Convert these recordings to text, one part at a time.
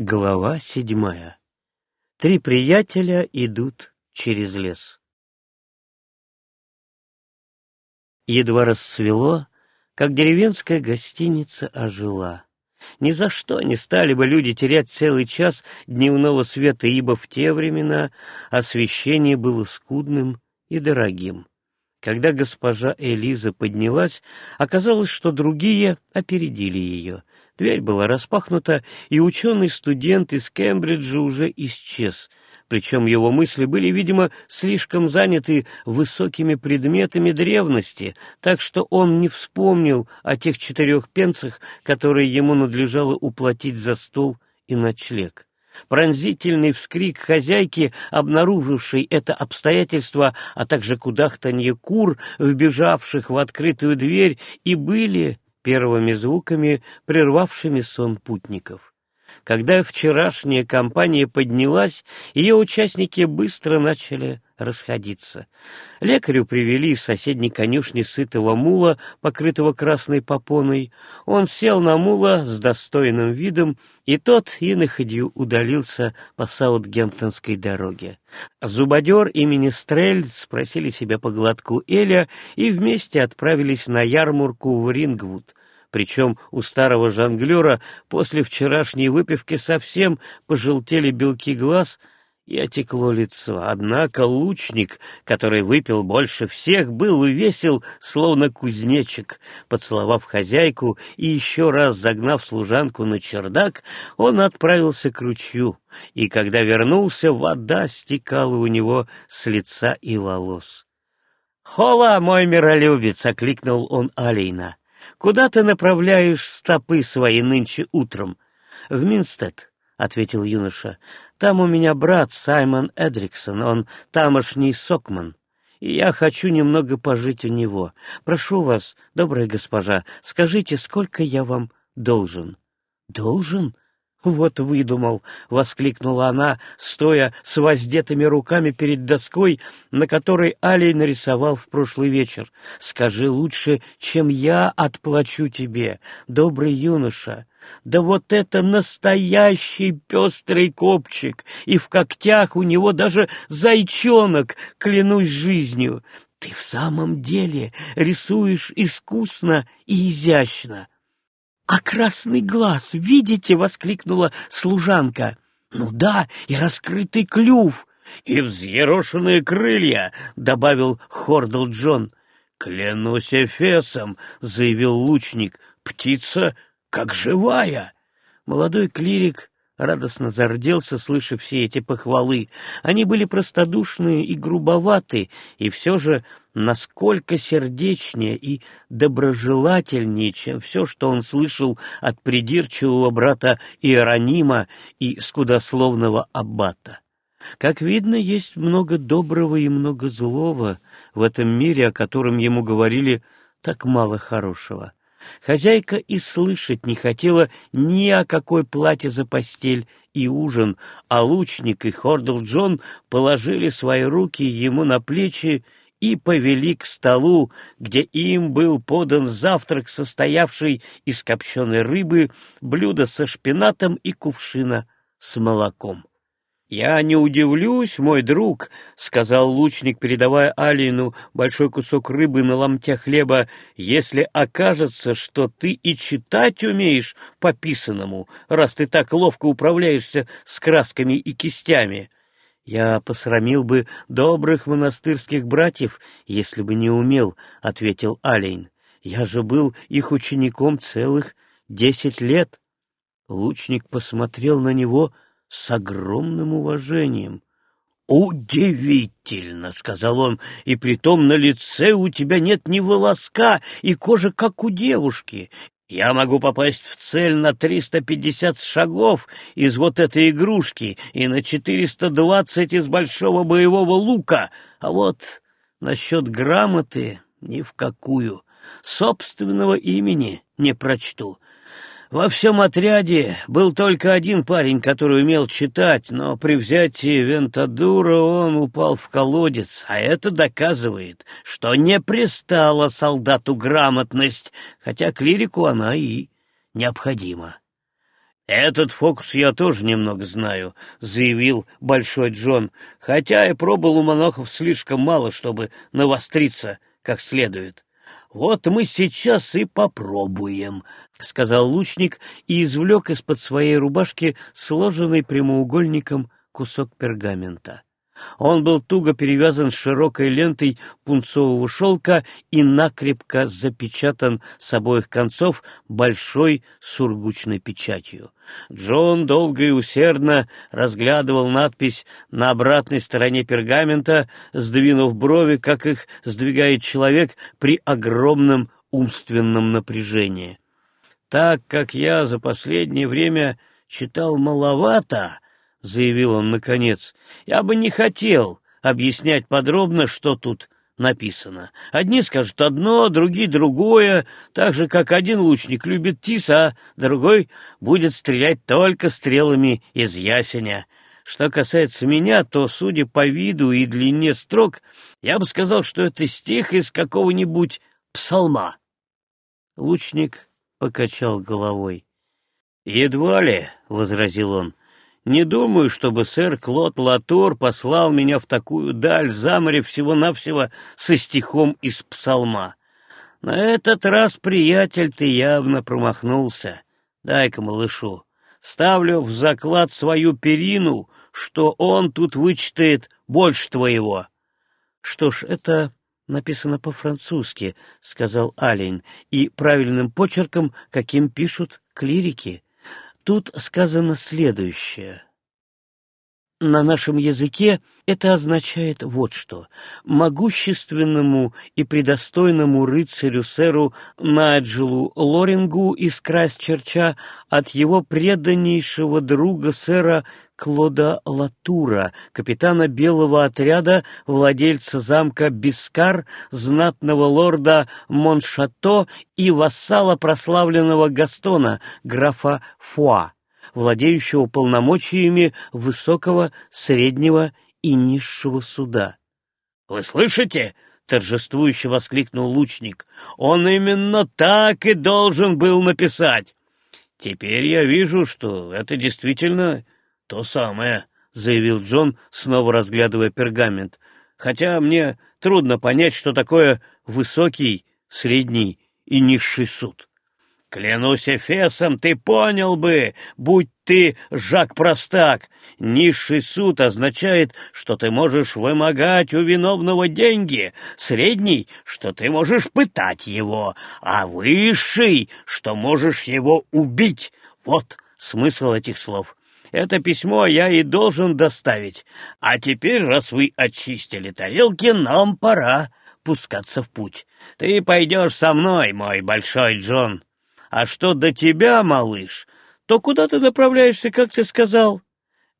Глава седьмая. Три приятеля идут через лес. Едва рассвело, как деревенская гостиница ожила. Ни за что не стали бы люди терять целый час дневного света, ибо в те времена освещение было скудным и дорогим. Когда госпожа Элиза поднялась, оказалось, что другие опередили ее. Дверь была распахнута, и ученый-студент из Кембриджа уже исчез. Причем его мысли были, видимо, слишком заняты высокими предметами древности, так что он не вспомнил о тех четырех пенсах, которые ему надлежало уплатить за стол и ночлег. Пронзительный вскрик хозяйки, обнаружившей это обстоятельство, а также кудахтанье кур, вбежавших в открытую дверь, и были первыми звуками, прервавшими сон путников. Когда вчерашняя компания поднялась, ее участники быстро начали расходиться. Лекарю привели из соседней конюшни сытого мула, покрытого красной попоной. Он сел на мула с достойным видом, и тот иноходью удалился по Саутгемптонской дороге. Зубодер и Министрель спросили себя по глотку Эля и вместе отправились на ярмарку в Рингвуд, причем у старого жонглера после вчерашней выпивки совсем пожелтели белки глаз и отекло лицо. Однако лучник, который выпил больше всех, был весел, словно кузнечик. Поцеловав хозяйку и еще раз загнав служанку на чердак, он отправился к ручью, и когда вернулся, вода стекала у него с лица и волос. «Хола, мой миролюбец!» — окликнул он Алейна. Куда ты направляешь стопы свои нынче утром? — В Минстед, — ответил юноша. — Там у меня брат Саймон Эдриксон, он тамошний сокман. И я хочу немного пожить у него. Прошу вас, добрая госпожа, скажите, сколько я вам должен? — Должен? — «Вот выдумал!» — воскликнула она, стоя с воздетыми руками перед доской, на которой Алей нарисовал в прошлый вечер. «Скажи лучше, чем я отплачу тебе, добрый юноша!» Да вот это настоящий пестрый копчик, и в когтях у него даже зайчонок, клянусь жизнью. Ты в самом деле рисуешь искусно и изящно. «А красный глаз, видите?» — воскликнула служанка. «Ну да, и раскрытый клюв, и взъерошенные крылья», — добавил Хордл Джон. «Клянусь Эфесом», — заявил лучник, — «птица как живая». Молодой клирик радостно зарделся, слыша все эти похвалы. Они были простодушные и грубоваты, и все же насколько сердечнее и доброжелательнее, чем все, что он слышал от придирчивого брата Иеронима и скудословного аббата. Как видно, есть много доброго и много злого в этом мире, о котором ему говорили так мало хорошего. Хозяйка и слышать не хотела ни о какой плате за постель и ужин, а лучник и Хордл Джон положили свои руки ему на плечи и повели к столу, где им был подан завтрак, состоявший из копченой рыбы, блюда со шпинатом и кувшина с молоком. «Я не удивлюсь, мой друг», — сказал лучник, передавая Алину большой кусок рыбы на ломтя хлеба, «если окажется, что ты и читать умеешь по писанному, раз ты так ловко управляешься с красками и кистями». «Я посрамил бы добрых монастырских братьев, если бы не умел», — ответил Алейн. «Я же был их учеником целых десять лет». Лучник посмотрел на него — с огромным уважением. «Удивительно!» — сказал он, — «и притом на лице у тебя нет ни волоска, и кожа, как у девушки. Я могу попасть в цель на триста пятьдесят шагов из вот этой игрушки и на четыреста двадцать из большого боевого лука, а вот насчет грамоты ни в какую. Собственного имени не прочту. Во всем отряде был только один парень, который умел читать, но при взятии Вентадура он упал в колодец, а это доказывает, что не пристала солдату грамотность, хотя клирику она и необходима. «Этот фокус я тоже немного знаю», — заявил Большой Джон, «хотя и пробовал у монахов слишком мало, чтобы навостриться как следует». «Вот мы сейчас и попробуем», — сказал лучник и извлек из-под своей рубашки сложенный прямоугольником кусок пергамента. Он был туго перевязан широкой лентой пунцового шелка и накрепко запечатан с обоих концов большой сургучной печатью. Джон долго и усердно разглядывал надпись на обратной стороне пергамента, сдвинув брови, как их сдвигает человек при огромном умственном напряжении. Так как я за последнее время читал маловато, — заявил он наконец, — я бы не хотел объяснять подробно, что тут написано. Одни скажут одно, другие другое, так же, как один лучник любит тис, а другой будет стрелять только стрелами из ясеня. Что касается меня, то, судя по виду и длине строк, я бы сказал, что это стих из какого-нибудь псалма. Лучник покачал головой. «Едва ли», — возразил он, не думаю, чтобы сэр Клод Латур послал меня в такую даль за море всего-навсего со стихом из псалма. На этот раз, приятель, ты явно промахнулся. Дай-ка малышу. Ставлю в заклад свою перину, что он тут вычитает больше твоего. Что ж, это написано по-французски, — сказал Алень, — и правильным почерком, каким пишут клирики. Тут сказано следующее. На нашем языке это означает вот что. Могущественному и предостойному рыцарю сэру Найджелу Лорингу из Крайстчерча от его преданнейшего друга сэра Клода Латура, капитана белого отряда, владельца замка Бискар, знатного лорда Моншато и вассала прославленного Гастона, графа Фуа, владеющего полномочиями высокого, среднего и низшего суда. — Вы слышите? — торжествующе воскликнул лучник. — Он именно так и должен был написать. Теперь я вижу, что это действительно «То самое», — заявил Джон, снова разглядывая пергамент. «Хотя мне трудно понять, что такое высокий, средний и низший суд». «Клянусь Эфесом, ты понял бы, будь ты Жак Простак. Низший суд означает, что ты можешь вымогать у виновного деньги, средний, что ты можешь пытать его, а высший, что можешь его убить. Вот смысл этих слов. Это письмо я и должен доставить. А теперь, раз вы очистили тарелки, нам пора пускаться в путь. Ты пойдешь со мной, мой большой Джон. А что до тебя, малыш, то куда ты направляешься, как ты сказал?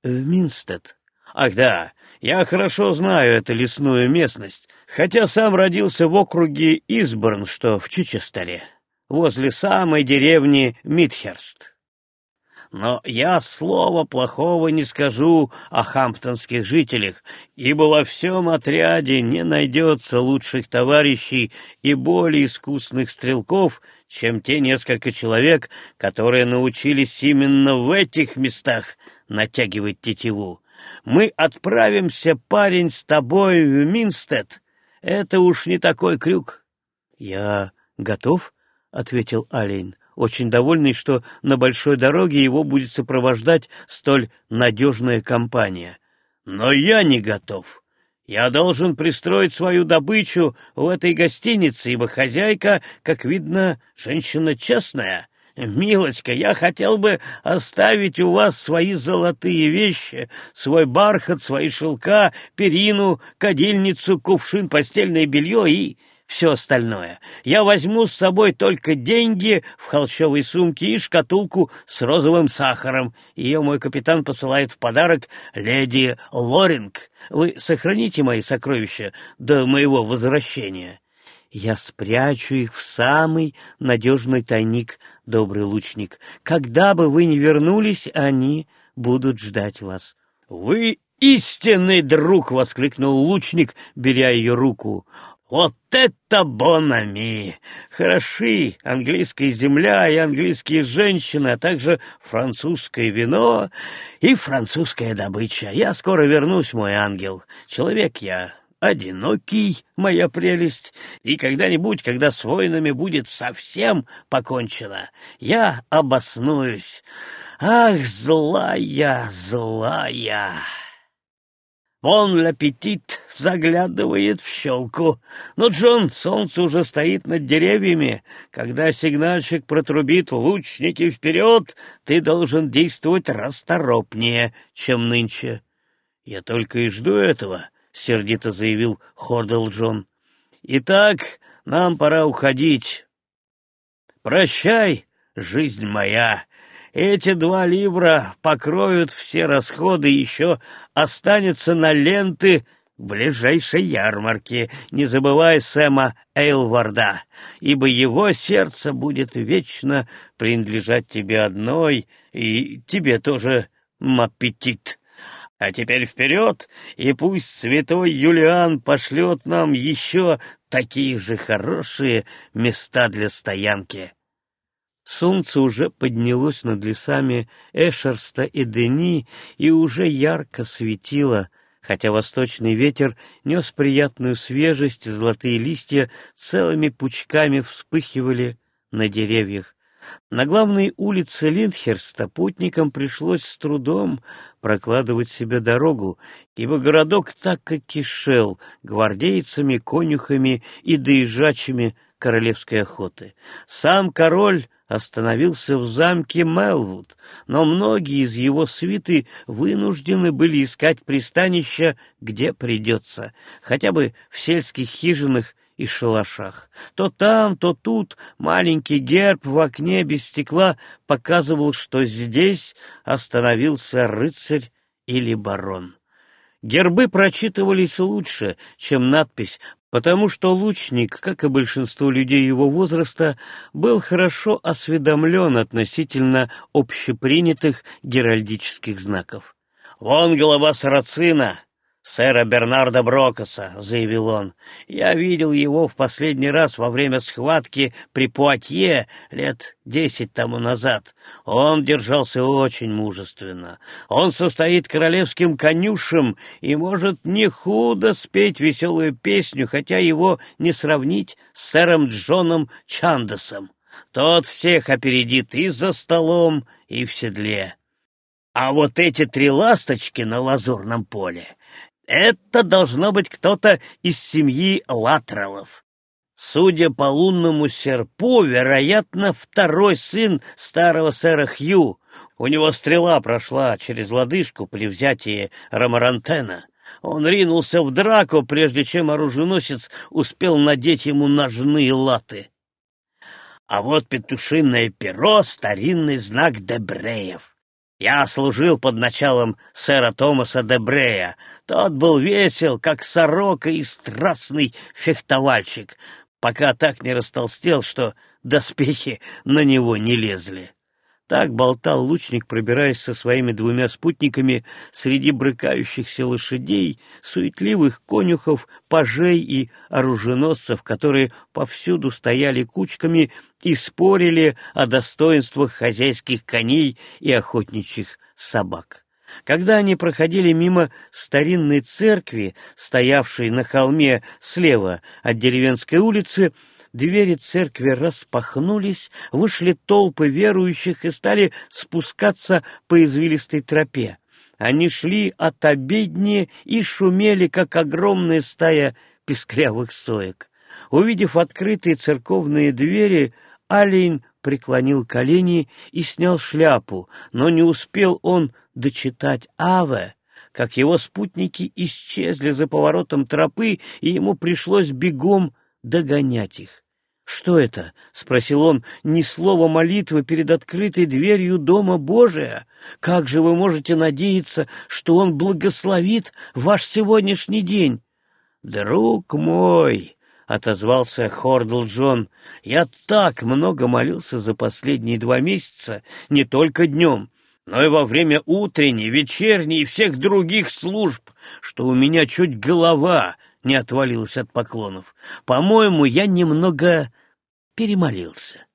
В Минстед. Ах да, я хорошо знаю эту лесную местность, хотя сам родился в округе Изборн, что в Чичестере, возле самой деревни Митхерст но я слова плохого не скажу о хамптонских жителях, ибо во всем отряде не найдется лучших товарищей и более искусных стрелков, чем те несколько человек, которые научились именно в этих местах натягивать тетиву. Мы отправимся, парень, с тобой в Минстед. Это уж не такой крюк. — Я готов, — ответил Олень очень довольный, что на большой дороге его будет сопровождать столь надежная компания. «Но я не готов. Я должен пристроить свою добычу в этой гостинице, ибо хозяйка, как видно, женщина честная». «Милочка, я хотел бы оставить у вас свои золотые вещи, свой бархат, свои шелка, перину, кадильницу, кувшин, постельное белье и все остальное. Я возьму с собой только деньги в холщовой сумке и шкатулку с розовым сахаром. Ее мой капитан посылает в подарок леди Лоринг. Вы сохраните мои сокровища до моего возвращения. Я спрячу их в самый надежный тайник, добрый лучник. Когда бы вы ни вернулись, они будут ждать вас. — Вы истинный друг! — воскликнул лучник, беря ее руку. Вот это бонами! Хороши английская земля и английские женщины, а также французское вино и французская добыча. Я скоро вернусь, мой ангел. Человек я одинокий, моя прелесть, и когда-нибудь, когда с войнами будет совсем покончено, я обоснуюсь. Ах, злая, злая! Вон аппетит заглядывает в щелку. Но, Джон, солнце уже стоит над деревьями. Когда сигнальщик протрубит лучники вперед, ты должен действовать расторопнее, чем нынче. — Я только и жду этого, — сердито заявил Хордл Джон. — Итак, нам пора уходить. Прощай, жизнь моя. Эти два ливра покроют все расходы, еще останется на ленты ближайшей ярмарке, не забывай Сэма Эйлварда, ибо его сердце будет вечно принадлежать тебе одной, и тебе тоже, маппетит. А теперь вперед, и пусть святой Юлиан пошлет нам еще такие же хорошие места для стоянки. Солнце уже поднялось над лесами Эшерста и Дени и уже ярко светило, хотя восточный ветер нес приятную свежесть, золотые листья целыми пучками вспыхивали на деревьях. На главной улице Линдхерста путникам пришлось с трудом прокладывать себе дорогу, ибо городок так и кишел гвардейцами, конюхами и доезжачими королевской охоты. Сам король остановился в замке Мелвуд, но многие из его свиты вынуждены были искать пристанища, где придется, хотя бы в сельских хижинах и шалашах. То там, то тут маленький герб в окне без стекла показывал, что здесь остановился рыцарь или барон. Гербы прочитывались лучше, чем надпись, потому что лучник, как и большинство людей его возраста, был хорошо осведомлен относительно общепринятых геральдических знаков. «Вон голова сарацина!» Сэра Бернарда Брокоса», — заявил он. «Я видел его в последний раз во время схватки при Пуатье лет десять тому назад. Он держался очень мужественно. Он состоит королевским конюшем и может не худо спеть веселую песню, хотя его не сравнить с сэром Джоном Чандесом. Тот всех опередит и за столом, и в седле». А вот эти три ласточки на лазурном поле это должно быть кто-то из семьи Латрелов. Судя по лунному серпу, вероятно, второй сын старого сэра Хью. У него стрела прошла через лодыжку при взятии Ромарантена. Он ринулся в драку, прежде чем оруженосец успел надеть ему ножные латы. А вот петушиное перо — старинный знак Дебреев. Я служил под началом сэра Томаса де Брея. Тот был весел, как сорока и страстный фехтовальщик, пока так не растолстел, что доспехи на него не лезли. Так болтал лучник, пробираясь со своими двумя спутниками среди брыкающихся лошадей, суетливых конюхов, пажей и оруженосцев, которые повсюду стояли кучками и спорили о достоинствах хозяйских коней и охотничьих собак. Когда они проходили мимо старинной церкви, стоявшей на холме слева от деревенской улицы, двери церкви распахнулись, вышли толпы верующих и стали спускаться по извилистой тропе. Они шли от обедни и шумели, как огромная стая песклявых соек. Увидев открытые церковные двери, Алейн преклонил колени и снял шляпу, но не успел он дочитать «Аве», как его спутники исчезли за поворотом тропы, и ему пришлось бегом догонять их. «Что это?» — спросил он, — «ни слова молитвы перед открытой дверью Дома Божия? Как же вы можете надеяться, что Он благословит ваш сегодняшний день?» «Друг мой!» — отозвался Хордл Джон. «Я так много молился за последние два месяца, не только днем, но и во время утренней, вечерней и всех других служб, что у меня чуть голова не отвалилась от поклонов. По-моему, я немного перемолился.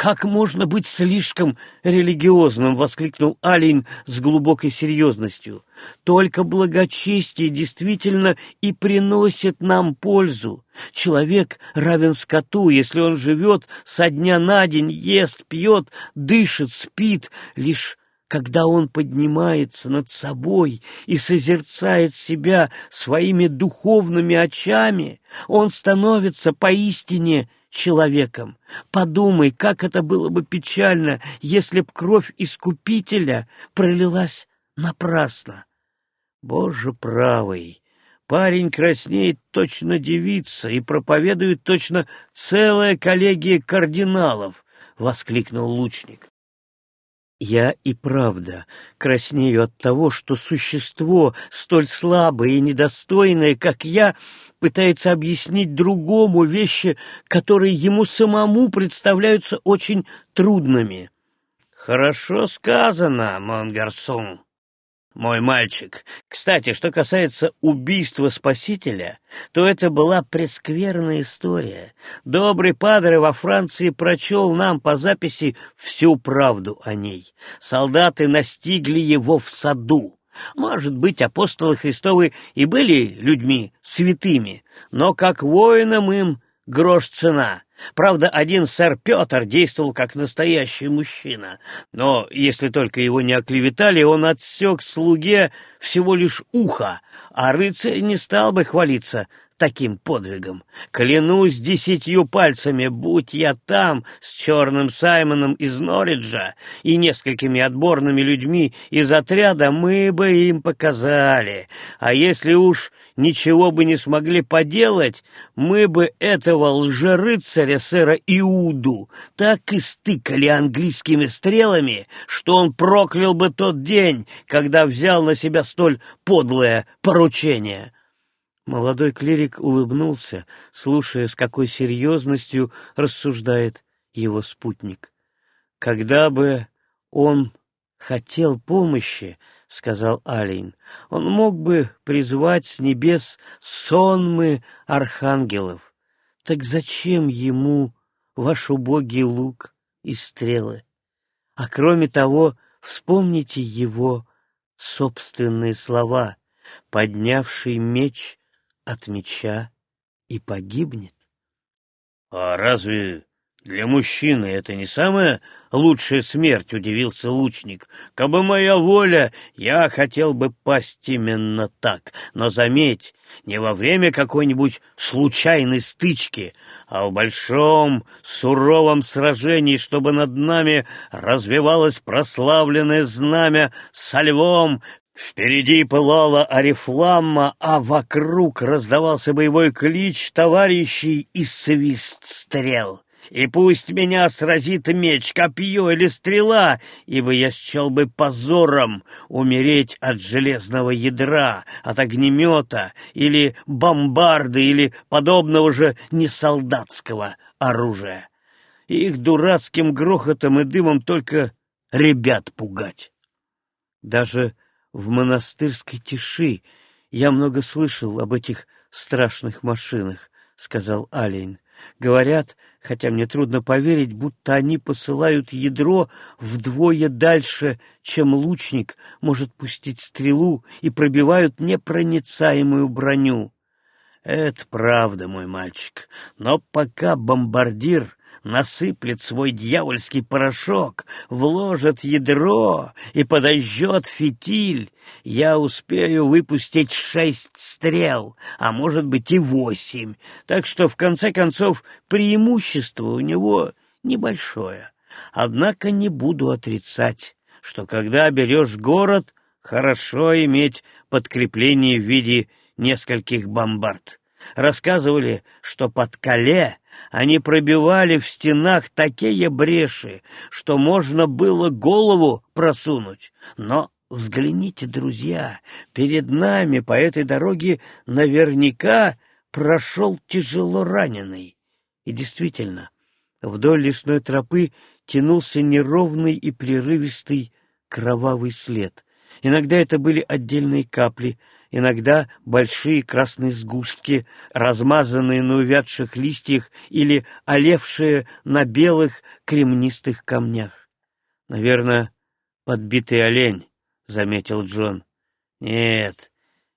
«Как можно быть слишком религиозным?» — воскликнул Алин с глубокой серьезностью. «Только благочестие действительно и приносит нам пользу. Человек равен скоту, если он живет со дня на день, ест, пьет, дышит, спит, лишь когда он поднимается над собой и созерцает себя своими духовными очами, он становится поистине человеком. Подумай, как это было бы печально, если б кровь Искупителя пролилась напрасно. Боже правый! Парень краснеет точно девица и проповедует точно целая коллегия кардиналов, — воскликнул лучник. Я и правда краснею от того, что существо, столь слабое и недостойное, как я, пытается объяснить другому вещи, которые ему самому представляются очень трудными. «Хорошо сказано, Монгарсон», мой мальчик. Кстати, что касается убийства Спасителя, то это была прескверная история. Добрый падре во Франции прочел нам по записи всю правду о ней. Солдаты настигли его в саду. Может быть, апостолы Христовы и были людьми святыми, но как воинам им грош цена. Правда, один сэр Петр действовал как настоящий мужчина, но, если только его не оклеветали, он отсек слуге всего лишь ухо, а рыцарь не стал бы хвалиться таким подвигом. Клянусь десятью пальцами, будь я там с черным Саймоном из Норриджа и несколькими отборными людьми из отряда, мы бы им показали. А если уж ничего бы не смогли поделать, мы бы этого лжерыцаря сэра Иуду так и стыкали английскими стрелами, что он проклял бы тот день, когда взял на себя столь подлое поручение. Молодой клирик улыбнулся, слушая, с какой серьезностью рассуждает его спутник. «Когда бы он хотел помощи, — сказал Алейн, — он мог бы призвать с небес сонмы архангелов. Так зачем ему ваш убогий лук и стрелы? А кроме того, вспомните его собственные слова. Поднявший меч от меча и погибнет. — А разве для мужчины это не самая лучшая смерть? — удивился лучник. — Кабы моя воля, я хотел бы пасть именно так. Но заметь, не во время какой-нибудь случайной стычки, а в большом суровом сражении, чтобы над нами развивалось прославленное знамя со львом, Впереди пылала орифламма, а вокруг раздавался боевой клич товарищей и свист стрел. И пусть меня сразит меч, копье или стрела, ибо я счел бы позором умереть от железного ядра, от огнемета или бомбарды или подобного же несолдатского оружия. Их дурацким грохотом и дымом только ребят пугать. Даже в монастырской тиши я много слышал об этих страшных машинах, — сказал Алейн. Говорят, хотя мне трудно поверить, будто они посылают ядро вдвое дальше, чем лучник может пустить стрелу, и пробивают непроницаемую броню. Это правда, мой мальчик, но пока бомбардир насыплет свой дьявольский порошок, вложит ядро и подожжет фитиль, я успею выпустить шесть стрел, а может быть и восемь, так что, в конце концов, преимущество у него небольшое. Однако не буду отрицать, что когда берешь город, хорошо иметь подкрепление в виде нескольких бомбард. Рассказывали, что под Кале они пробивали в стенах такие бреши, что можно было голову просунуть. Но взгляните, друзья, перед нами по этой дороге наверняка прошел тяжело раненый. И действительно, вдоль лесной тропы тянулся неровный и прерывистый кровавый след. Иногда это были отдельные капли, иногда большие красные сгустки, размазанные на увядших листьях или олевшие на белых кремнистых камнях. «Наверное, подбитый олень», — заметил Джон. «Нет,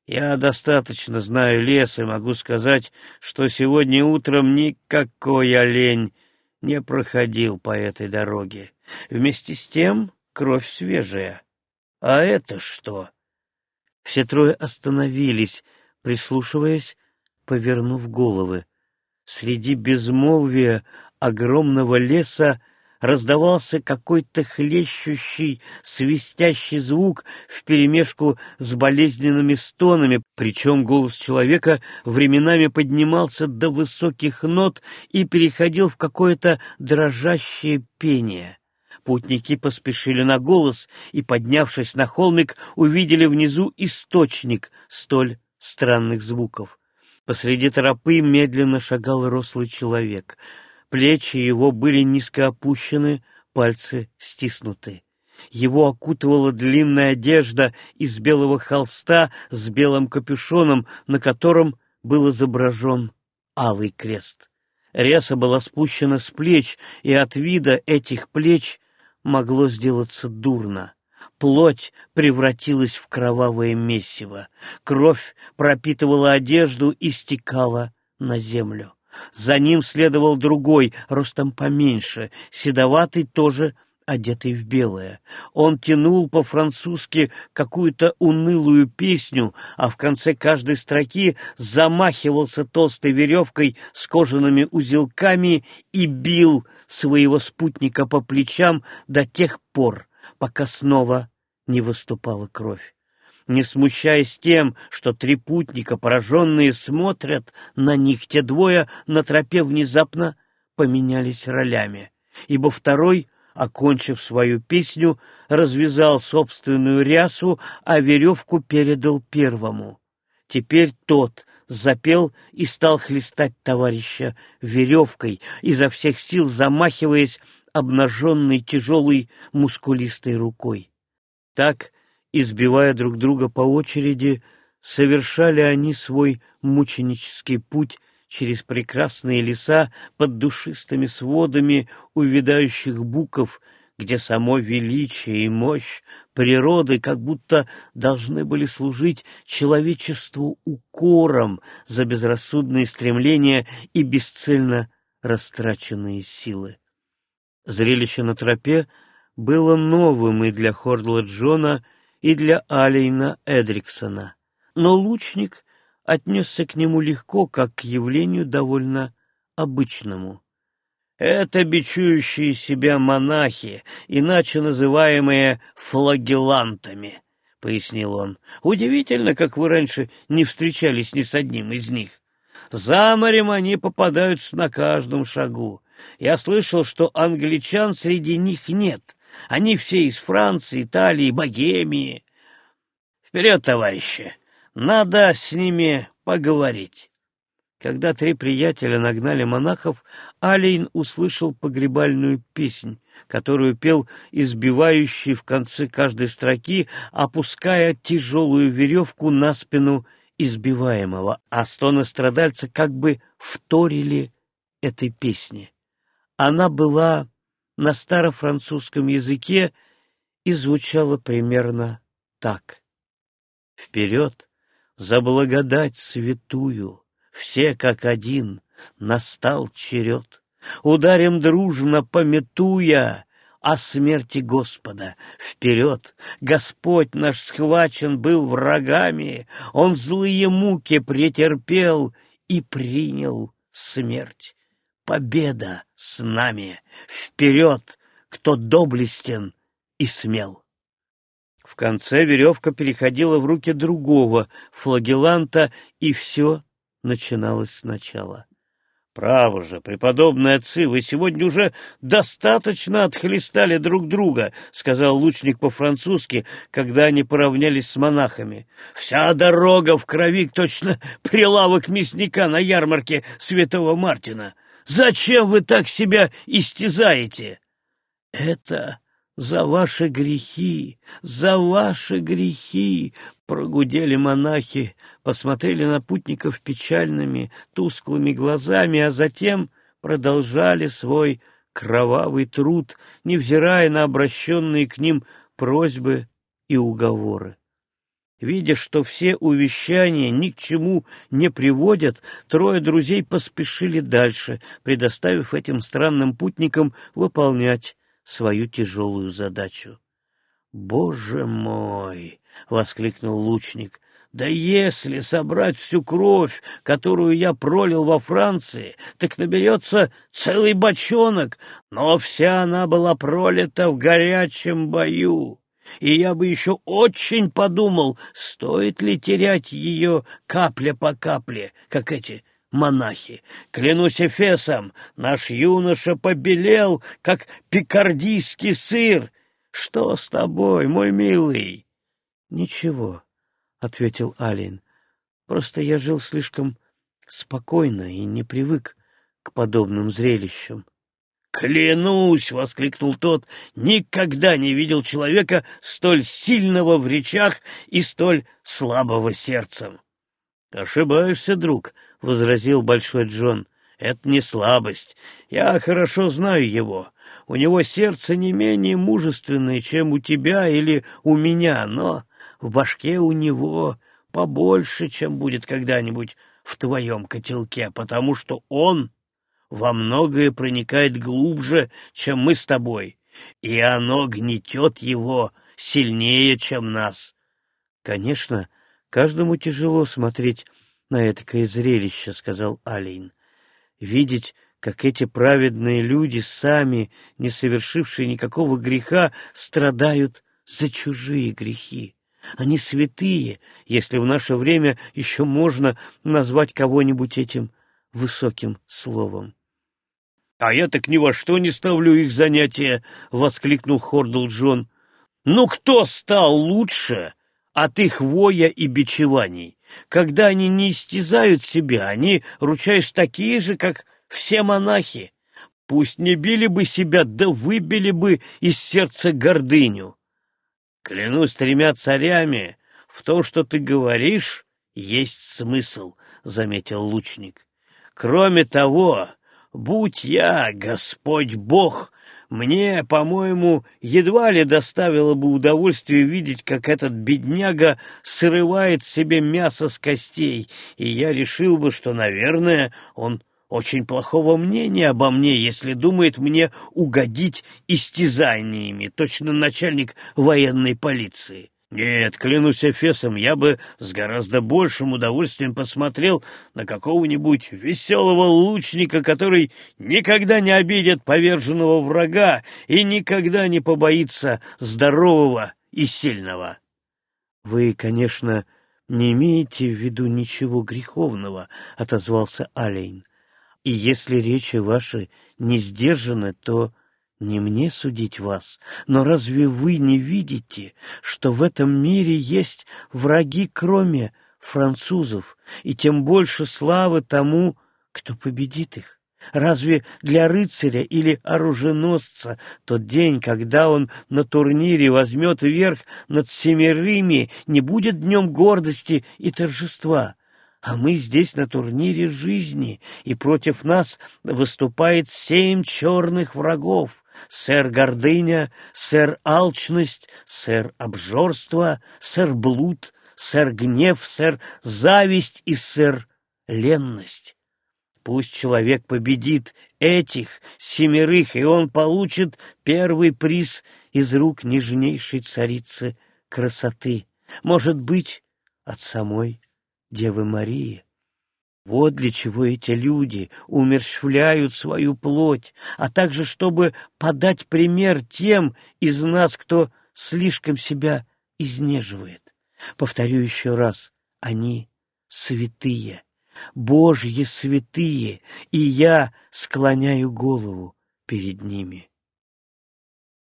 я достаточно знаю лес и могу сказать, что сегодня утром никакой олень не проходил по этой дороге. Вместе с тем кровь свежая. А это что?» Все трое остановились, прислушиваясь, повернув головы. Среди безмолвия огромного леса раздавался какой-то хлещущий, свистящий звук вперемешку с болезненными стонами, причем голос человека временами поднимался до высоких нот и переходил в какое-то дрожащее пение. Путники поспешили на голос и, поднявшись на холмик, увидели внизу источник столь странных звуков. Посреди тропы медленно шагал рослый человек. Плечи его были низко опущены, пальцы стиснуты. Его окутывала длинная одежда из белого холста с белым капюшоном, на котором был изображен алый крест. Ряса была спущена с плеч, и от вида этих плеч могло сделаться дурно. Плоть превратилась в кровавое месиво. Кровь пропитывала одежду и стекала на землю. За ним следовал другой, ростом поменьше, седоватый тоже одетый в белое. Он тянул по-французски какую-то унылую песню, а в конце каждой строки замахивался толстой веревкой с кожаными узелками и бил своего спутника по плечам до тех пор, пока снова не выступала кровь. Не смущаясь тем, что три путника, пораженные, смотрят на них, те двое на тропе внезапно поменялись ролями, ибо второй — окончив свою песню, развязал собственную рясу, а веревку передал первому. Теперь тот запел и стал хлестать товарища веревкой, изо всех сил замахиваясь обнаженной тяжелой мускулистой рукой. Так, избивая друг друга по очереди, совершали они свой мученический путь через прекрасные леса под душистыми сводами увядающих буков, где само величие и мощь природы как будто должны были служить человечеству укором за безрассудные стремления и бесцельно растраченные силы. Зрелище на тропе было новым и для Хордла Джона, и для Алейна Эдриксона, но лучник отнесся к нему легко, как к явлению довольно обычному. Это бичующие себя монахи, иначе называемые флагелантами, — пояснил он. Удивительно, как вы раньше не встречались ни с одним из них. За морем они попадаются на каждом шагу. Я слышал, что англичан среди них нет. Они все из Франции, Италии, Богемии. Вперед, товарищи! Надо с ними поговорить. Когда три приятеля нагнали монахов, Алейн услышал погребальную песнь, которую пел избивающий в конце каждой строки, опуская тяжелую веревку на спину избиваемого, а стоны страдальца как бы вторили этой песне. Она была на старофранцузском языке и звучала примерно так. «Вперед!» За благодать святую, все как один, настал черед. Ударим дружно, пометуя о смерти Господа. Вперед! Господь наш схвачен был врагами, Он злые муки претерпел и принял смерть. Победа с нами! Вперед, кто доблестен и смел! В конце веревка переходила в руки другого флагеланта, и все начиналось сначала. «Право же, преподобные отцы, вы сегодня уже достаточно отхлестали друг друга», — сказал лучник по-французски, когда они поравнялись с монахами. «Вся дорога в крови, точно прилавок мясника на ярмарке Святого Мартина. Зачем вы так себя истязаете?» «Это за ваши грехи, за ваши грехи!» Прогудели монахи, посмотрели на путников печальными, тусклыми глазами, а затем продолжали свой кровавый труд, невзирая на обращенные к ним просьбы и уговоры. Видя, что все увещания ни к чему не приводят, трое друзей поспешили дальше, предоставив этим странным путникам выполнять свою тяжелую задачу. «Боже мой!» — воскликнул лучник. «Да если собрать всю кровь, которую я пролил во Франции, так наберется целый бочонок, но вся она была пролита в горячем бою» и я бы еще очень подумал, стоит ли терять ее капля по капле, как эти монахи. Клянусь Эфесом, наш юноша побелел, как пикардийский сыр. Что с тобой, мой милый? — Ничего, — ответил Алин. — Просто я жил слишком спокойно и не привык к подобным зрелищам. «Клянусь!» — воскликнул тот. «Никогда не видел человека столь сильного в речах и столь слабого сердцем». «Ошибаешься, друг», — возразил Большой Джон. «Это не слабость. Я хорошо знаю его. У него сердце не менее мужественное, чем у тебя или у меня, но в башке у него побольше, чем будет когда-нибудь в твоем котелке, потому что он во многое проникает глубже, чем мы с тобой, и оно гнетет его сильнее, чем нас. Конечно, каждому тяжело смотреть на этакое зрелище, — сказал Алейн. Видеть, как эти праведные люди, сами не совершившие никакого греха, страдают за чужие грехи. Они святые, если в наше время еще можно назвать кого-нибудь этим высоким словом. «А я так ни во что не ставлю их занятия!» — воскликнул Хордл Джон. «Ну кто стал лучше от их воя и бичеваний? Когда они не истязают себя, они, ручаюсь, такие же, как все монахи. Пусть не били бы себя, да выбили бы из сердца гордыню. Клянусь тремя царями, в том, что ты говоришь, есть смысл, — заметил лучник. Кроме того, Будь я, Господь Бог, мне, по-моему, едва ли доставило бы удовольствие видеть, как этот бедняга срывает себе мясо с костей, и я решил бы, что, наверное, он очень плохого мнения обо мне, если думает мне угодить истязаниями, точно начальник военной полиции. Нет, клянусь Эфесом, я бы с гораздо большим удовольствием посмотрел на какого-нибудь веселого лучника, который никогда не обидит поверженного врага и никогда не побоится здорового и сильного. Вы, конечно, не имеете в виду ничего греховного, — отозвался Алейн. И если речи ваши не сдержаны, то не мне судить вас, но разве вы не видите, что в этом мире есть враги, кроме французов, и тем больше славы тому, кто победит их? Разве для рыцаря или оруженосца тот день, когда он на турнире возьмет верх над семерыми, не будет днем гордости и торжества? А мы здесь на турнире жизни, и против нас выступает семь черных врагов сэр гордыня, сэр алчность, сэр обжорство, сэр блуд, сэр гнев, сэр зависть и сэр ленность. Пусть человек победит этих семерых, и он получит первый приз из рук нежнейшей царицы красоты, может быть, от самой Девы Марии. Вот для чего эти люди умерщвляют свою плоть, а также чтобы подать пример тем из нас, кто слишком себя изнеживает. Повторю еще раз, они святые, Божьи святые, и я склоняю голову перед ними.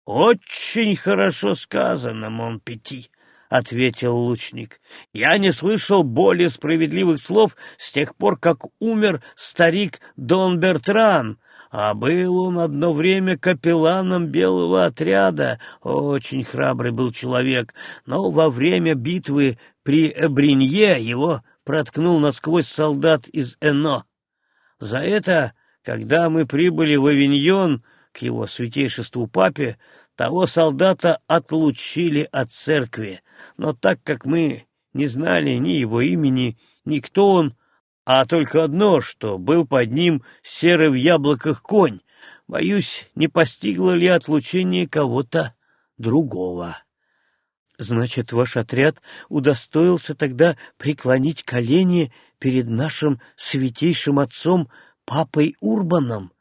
«Очень хорошо сказано, Монпети», — ответил лучник. — Я не слышал более справедливых слов с тех пор, как умер старик Дон Бертран, а был он одно время капелланом белого отряда. Очень храбрый был человек, но во время битвы при Эбринье его проткнул насквозь солдат из Эно. За это, когда мы прибыли в Авиньон к его святейшеству папе, того солдата отлучили от церкви, но так как мы не знали ни его имени, ни кто он, а только одно, что был под ним серый в яблоках конь. Боюсь, не постигло ли отлучение кого-то другого. Значит, ваш отряд удостоился тогда преклонить колени перед нашим святейшим отцом папой Урбаном,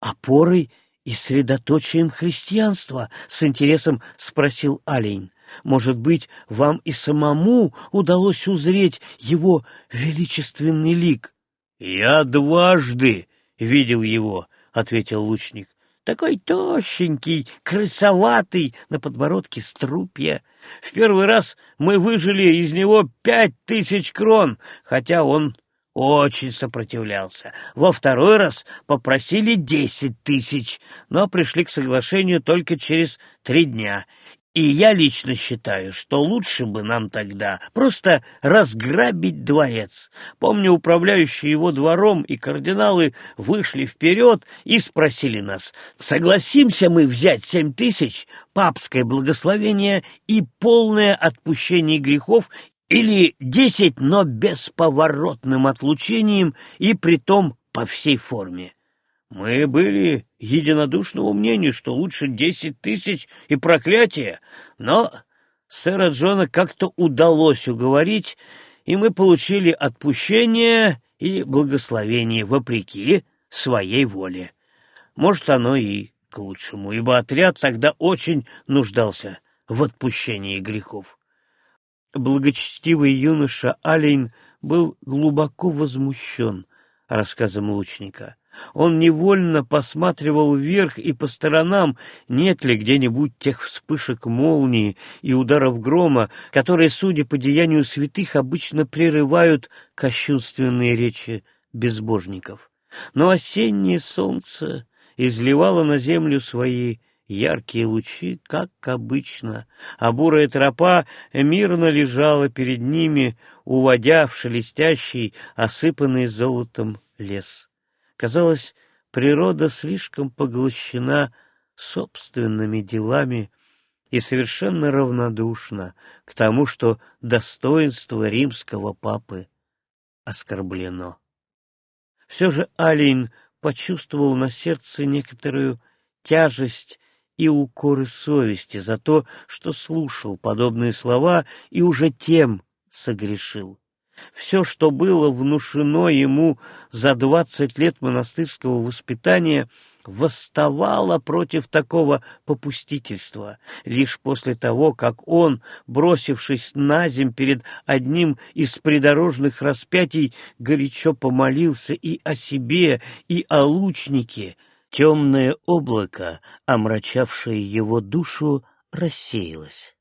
опорой и средоточием христианства, с интересом спросил Алень. Может быть, вам и самому удалось узреть его величественный лик? — Я дважды видел его, — ответил лучник. — Такой тощенький, крысоватый, на подбородке струпья. В первый раз мы выжили из него пять тысяч крон, хотя он очень сопротивлялся. Во второй раз попросили десять тысяч, но пришли к соглашению только через три дня. И я лично считаю, что лучше бы нам тогда просто разграбить дворец. Помню, управляющие его двором и кардиналы вышли вперед и спросили нас, согласимся мы взять семь тысяч, папское благословение и полное отпущение грехов или десять, но бесповоротным отлучением и притом по всей форме. Мы были единодушного мнения, что лучше десять тысяч и проклятие, но сэра Джона как-то удалось уговорить, и мы получили отпущение и благословение вопреки своей воле. Может, оно и к лучшему, ибо отряд тогда очень нуждался в отпущении грехов. Благочестивый юноша Алейн был глубоко возмущен рассказом лучника. Он невольно посматривал вверх и по сторонам, нет ли где-нибудь тех вспышек молнии и ударов грома, которые, судя по деянию святых, обычно прерывают кощунственные речи безбожников. Но осеннее солнце изливало на землю свои яркие лучи, как обычно, а бурая тропа мирно лежала перед ними, уводя в шелестящий, осыпанный золотом лес. Казалось, природа слишком поглощена собственными делами и совершенно равнодушна к тому, что достоинство римского папы оскорблено. Все же Алин почувствовал на сердце некоторую тяжесть и укоры совести за то, что слушал подобные слова и уже тем согрешил. Все, что было внушено ему за двадцать лет монастырского воспитания, восставало против такого попустительства. Лишь после того, как он, бросившись на земь перед одним из придорожных распятий, горячо помолился и о себе, и о лучнике, темное облако, омрачавшее его душу, рассеялось.